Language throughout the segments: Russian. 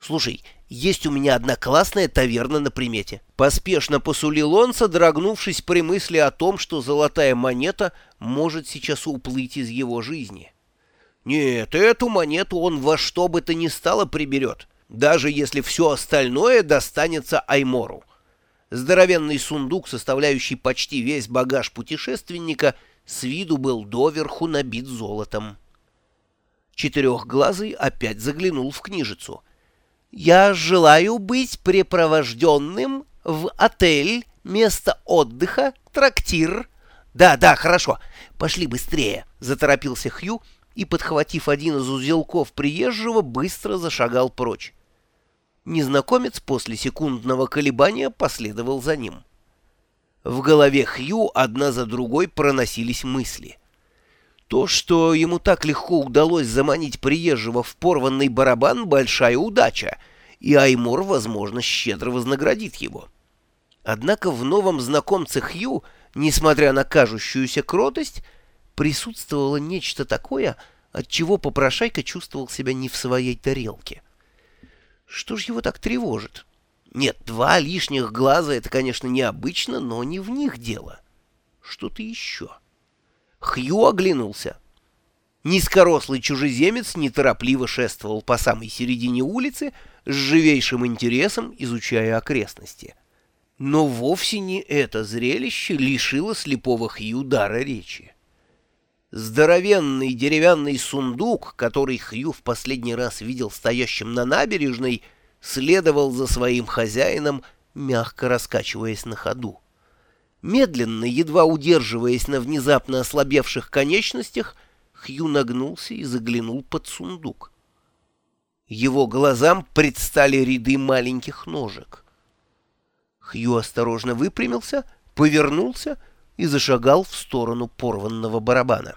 Слушай, есть у меня одна классная таверна на примете. Поспешно посулил он, содрогнувшись при мысли о том, что золотая монета может сейчас уплыть из его жизни. Нет, эту монету он во что бы то ни стало приберет, даже если все остальное достанется Аймору. Здоровенный сундук, составляющий почти весь багаж путешественника, с виду был доверху набит золотом. Четырехглазый опять заглянул в книжицу. «Я желаю быть препровожденным в отель, место отдыха, трактир». «Да, да, хорошо. Пошли быстрее», — заторопился Хью и, подхватив один из узелков приезжего, быстро зашагал прочь. Незнакомец после секундного колебания последовал за ним. В голове Хью одна за другой проносились мысли. То, что ему так легко удалось заманить приезжего в порванный барабан, большая удача, и Аймор, возможно, щедро вознаградит его. Однако в новом знакомце Хью, несмотря на кажущуюся кротость, присутствовало нечто такое, от чего попрошайка чувствовал себя не в своей тарелке. Что ж его так тревожит? Нет, два лишних глаза — это, конечно, необычно, но не в них дело. Что-то еще. Хью оглянулся. Низкорослый чужеземец неторопливо шествовал по самой середине улицы, с живейшим интересом изучая окрестности. Но вовсе не это зрелище лишило слепого Хью дара речи. Здоровенный деревянный сундук, который Хью в последний раз видел стоящим на набережной, следовал за своим хозяином, мягко раскачиваясь на ходу. Медленно, едва удерживаясь на внезапно ослабевших конечностях, Хью нагнулся и заглянул под сундук. Его глазам предстали ряды маленьких ножек. Хью осторожно выпрямился, повернулся и зашагал в сторону порванного барабана.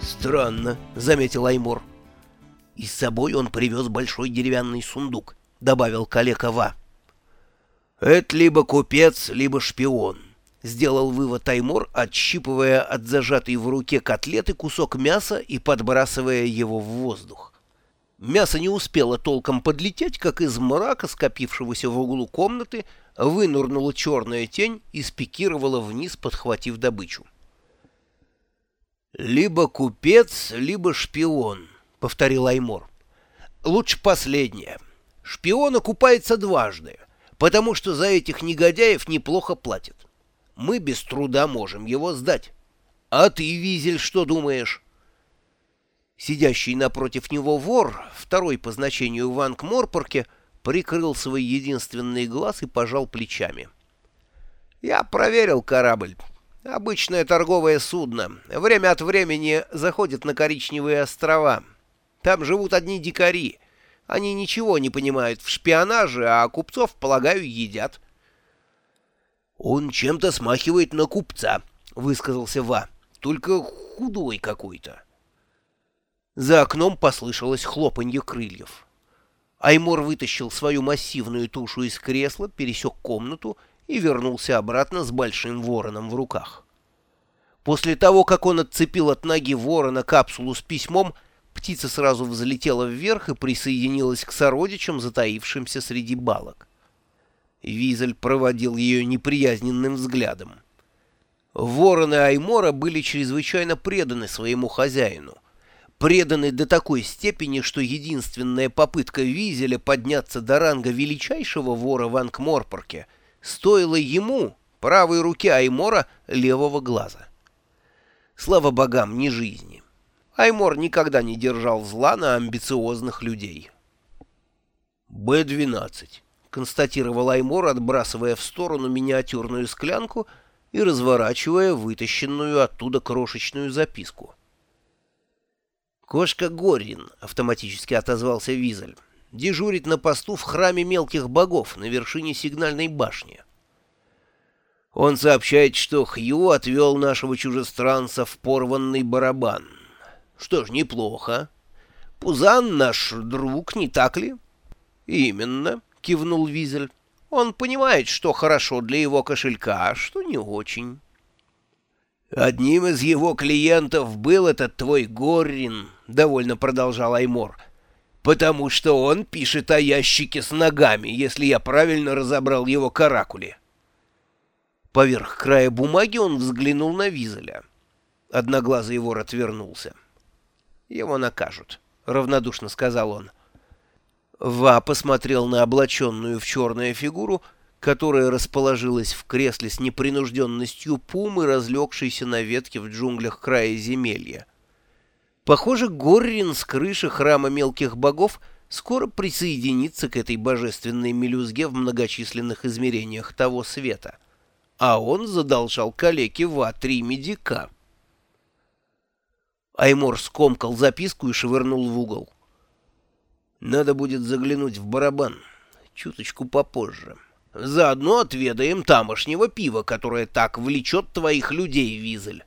«Странно», — заметил Аймор. «И с собой он привез большой деревянный сундук», — добавил калека Ва. «Это либо купец, либо шпион», — сделал вывод Аймор, отщипывая от зажатой в руке котлеты кусок мяса и подбрасывая его в воздух. Мясо не успело толком подлететь, как из мрака, скопившегося в углу комнаты, вынурнула черная тень и спикировала вниз, подхватив добычу. «Либо купец, либо шпион», — повторил Аймор. «Лучше последнее. Шпион окупается дважды, потому что за этих негодяев неплохо платят. Мы без труда можем его сдать. А ты, Визель, что думаешь?» Сидящий напротив него вор, второй по значению в Ангморпорке, прикрыл свой единственный глаз и пожал плечами. «Я проверил корабль. Обычное торговое судно. Время от времени заходит на Коричневые острова. Там живут одни дикари. Они ничего не понимают в шпионаже, а купцов, полагаю, едят. «Он чем-то смахивает на купца», — высказался Ва. «Только худой какой-то». За окном послышалось хлопанье крыльев. Аймор вытащил свою массивную тушу из кресла, пересек комнату и вернулся обратно с большим вороном в руках. После того, как он отцепил от ноги ворона капсулу с письмом, птица сразу взлетела вверх и присоединилась к сородичам, затаившимся среди балок. Визель проводил ее неприязненным взглядом. Вороны Аймора были чрезвычайно преданы своему хозяину. Преданы до такой степени, что единственная попытка Визеля подняться до ранга величайшего вора в Ангморпорке — стоило ему, правой руке Аймора, левого глаза. Слава богам, не жизни. Аймор никогда не держал зла на амбициозных людей. «Б-12», — констатировал Аймор, отбрасывая в сторону миниатюрную склянку и разворачивая вытащенную оттуда крошечную записку. «Кошка Горин», — автоматически отозвался Визель дежурит на посту в храме мелких богов на вершине сигнальной башни. Он сообщает, что Хью отвел нашего чужестранца в порванный барабан. Что ж, неплохо. Пузан наш друг, не так ли? Именно, кивнул Визель. Он понимает, что хорошо для его кошелька, а что не очень. «Одним из его клиентов был этот твой Горрин», — довольно продолжал Аймор, «потому что он пишет о ящике с ногами, если я правильно разобрал его каракули». Поверх края бумаги он взглянул на Визеля. Одноглазый вор отвернулся. «Его накажут», — равнодушно сказал он. Ва посмотрел на облаченную в черную фигуру, которая расположилась в кресле с непринужденностью пумы, разлегшейся на ветке в джунглях края земелья. Похоже, Горрин с крыши храма мелких богов скоро присоединится к этой божественной мелюзге в многочисленных измерениях того света. А он задолжал калеке Ва три медика. Аймор скомкал записку и швырнул в угол. Надо будет заглянуть в барабан. Чуточку попозже. Заодно отведаем тамошнего пива, которое так влечет твоих людей, Визель.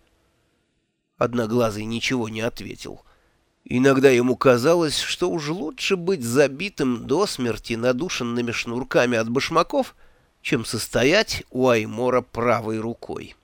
Одноглазый ничего не ответил. Иногда ему казалось, что уж лучше быть забитым до смерти надушенными шнурками от башмаков, чем состоять у Аймора правой рукой.